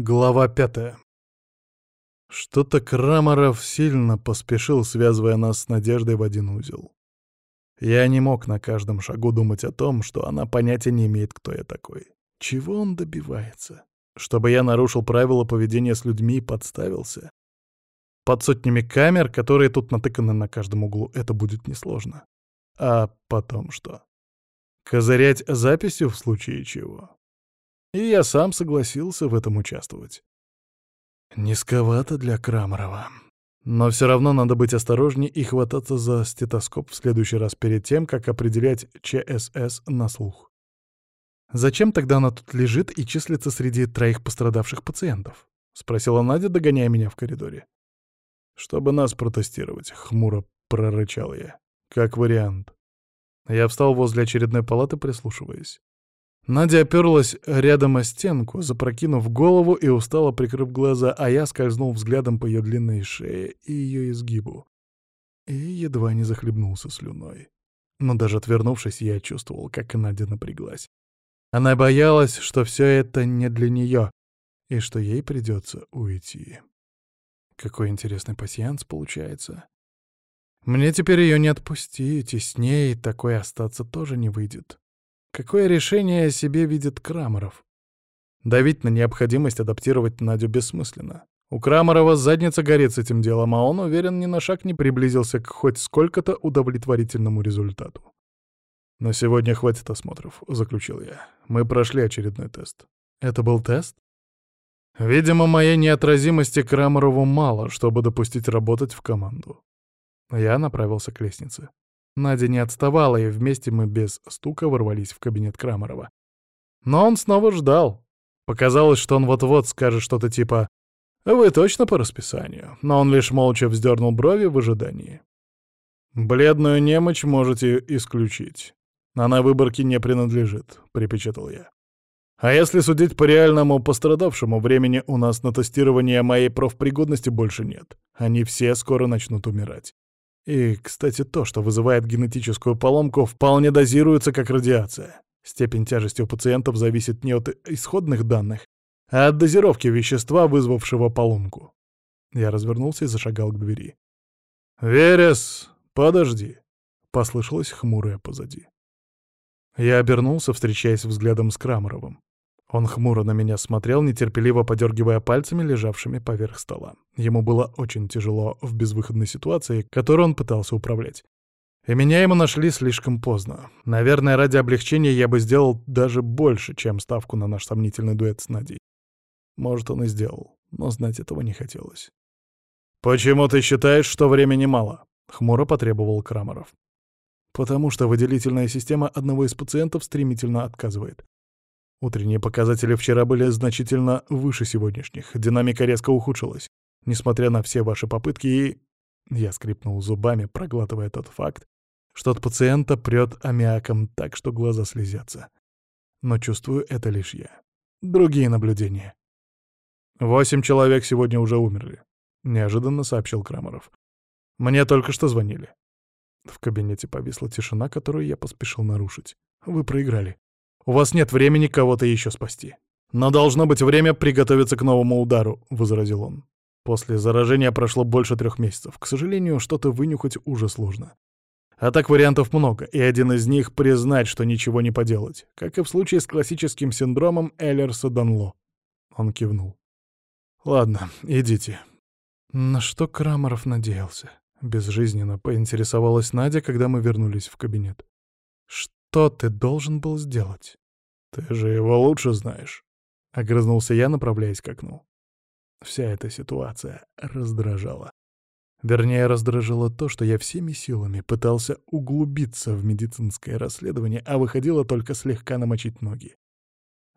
Глава пятая. Что-то Крамаров сильно поспешил, связывая нас с Надеждой в один узел. Я не мог на каждом шагу думать о том, что она понятия не имеет, кто я такой. Чего он добивается? Чтобы я нарушил правила поведения с людьми и подставился? Под сотнями камер, которые тут натыканы на каждом углу, это будет несложно. А потом что? Козырять записью в случае чего? И я сам согласился в этом участвовать. Низковато для Крамарова. Но все равно надо быть осторожнее и хвататься за стетоскоп в следующий раз перед тем, как определять ЧСС на слух. «Зачем тогда она тут лежит и числится среди троих пострадавших пациентов?» — спросила Надя, догоняя меня в коридоре. «Чтобы нас протестировать», — хмуро прорычал я. «Как вариант». Я встал возле очередной палаты, прислушиваясь. Надя оперлась рядом о стенку, запрокинув голову и устало прикрыв глаза, а я скользнул взглядом по ее длинной шее и ее изгибу. И едва не захлебнулся слюной. Но даже отвернувшись, я чувствовал, как Надя напряглась. Она боялась, что все это не для нее, и что ей придется уйти. Какой интересный пасьянс получается. Мне теперь ее не отпустить, и с ней такой остаться тоже не выйдет. Какое решение себе видит Крамаров? Давить на необходимость адаптировать Надю бессмысленно. У Крамарова задница горит с этим делом, а он, уверен, ни на шаг не приблизился к хоть сколько-то удовлетворительному результату. «На сегодня хватит осмотров», — заключил я. «Мы прошли очередной тест». «Это был тест?» Видимо, моей неотразимости Крамарову мало, чтобы допустить работать в команду. Я направился к лестнице. Надя не отставала, и вместе мы без стука ворвались в кабинет Крамарова. Но он снова ждал. Показалось, что он вот-вот скажет что-то типа «Вы точно по расписанию?» Но он лишь молча вздернул брови в ожидании. «Бледную немочь можете исключить. Она выборке не принадлежит», — припечатал я. «А если судить по реальному пострадавшему, времени у нас на тестирование моей профпригодности больше нет. Они все скоро начнут умирать. И, кстати, то, что вызывает генетическую поломку, вполне дозируется как радиация. Степень тяжести у пациентов зависит не от исходных данных, а от дозировки вещества, вызвавшего поломку. Я развернулся и зашагал к двери. «Верес, подожди!» — послышалось хмурое позади. Я обернулся, встречаясь взглядом с Крамаровым. Он хмуро на меня смотрел, нетерпеливо подергивая пальцами, лежавшими поверх стола. Ему было очень тяжело в безвыходной ситуации, которую он пытался управлять. И меня ему нашли слишком поздно. Наверное, ради облегчения я бы сделал даже больше, чем ставку на наш сомнительный дуэт с Надей. Может, он и сделал, но знать этого не хотелось. «Почему ты считаешь, что времени мало?» — хмуро потребовал Крамаров. «Потому что выделительная система одного из пациентов стремительно отказывает. Утренние показатели вчера были значительно выше сегодняшних. Динамика резко ухудшилась. Несмотря на все ваши попытки и... Я скрипнул зубами, проглатывая тот факт, что от пациента прет аммиаком так, что глаза слезятся. Но чувствую это лишь я. Другие наблюдения. «Восемь человек сегодня уже умерли», — неожиданно сообщил Крамаров. «Мне только что звонили». В кабинете повисла тишина, которую я поспешил нарушить. «Вы проиграли. У вас нет времени кого-то еще спасти. Но должно быть время приготовиться к новому удару», — возразил он. После заражения прошло больше трех месяцев. К сожалению, что-то вынюхать уже сложно. А так вариантов много, и один из них — признать, что ничего не поделать, как и в случае с классическим синдромом Эллерса-Данло. Он кивнул. «Ладно, идите». На что Крамаров надеялся? Безжизненно поинтересовалась Надя, когда мы вернулись в кабинет. «Что ты должен был сделать?» «Ты же его лучше знаешь», — огрызнулся я, направляясь к окну. Вся эта ситуация раздражала. Вернее, раздражило то, что я всеми силами пытался углубиться в медицинское расследование, а выходило только слегка намочить ноги.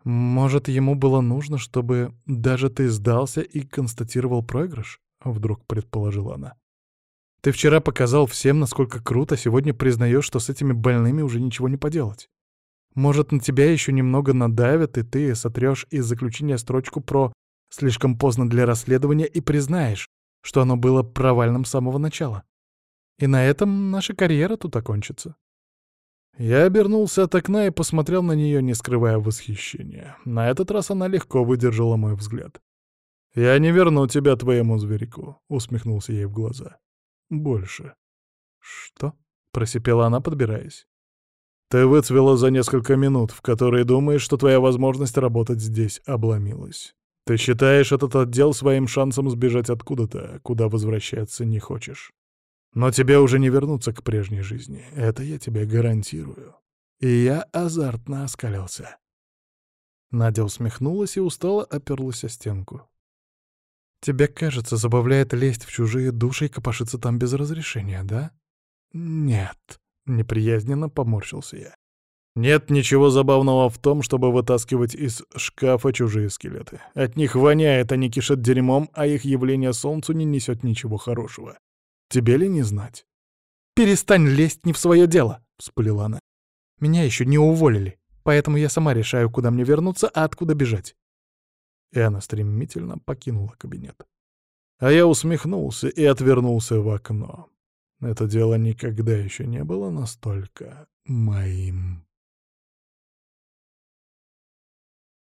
«Может, ему было нужно, чтобы даже ты сдался и констатировал проигрыш?» — вдруг предположила она. «Ты вчера показал всем, насколько круто, сегодня признаешь, что с этими больными уже ничего не поделать. Может, на тебя еще немного надавят, и ты сотрешь из заключения строчку про «слишком поздно для расследования» и признаешь, что оно было провальным с самого начала. И на этом наша карьера тут окончится. Я обернулся от окна и посмотрел на нее, не скрывая восхищения. На этот раз она легко выдержала мой взгляд. «Я не верну тебя твоему зверику», — усмехнулся ей в глаза. «Больше». «Что?» — просипела она, подбираясь. «Ты выцвела за несколько минут, в которые думаешь, что твоя возможность работать здесь обломилась. Ты считаешь этот отдел своим шансом сбежать откуда-то, куда возвращаться не хочешь. Но тебе уже не вернуться к прежней жизни, это я тебе гарантирую». И я азартно оскалился. Надя усмехнулась и устало оперлась о стенку. «Тебе, кажется, забавляет лезть в чужие души и копошиться там без разрешения, да?» «Нет», — неприязненно поморщился я. «Нет ничего забавного в том, чтобы вытаскивать из шкафа чужие скелеты. От них воняет, они кишат дерьмом, а их явление солнцу не несет ничего хорошего. Тебе ли не знать?» «Перестань лезть не в свое дело», — вспылила она. «Меня еще не уволили, поэтому я сама решаю, куда мне вернуться, а откуда бежать». И она стремительно покинула кабинет. А я усмехнулся и отвернулся в окно. Это дело никогда еще не было настолько моим.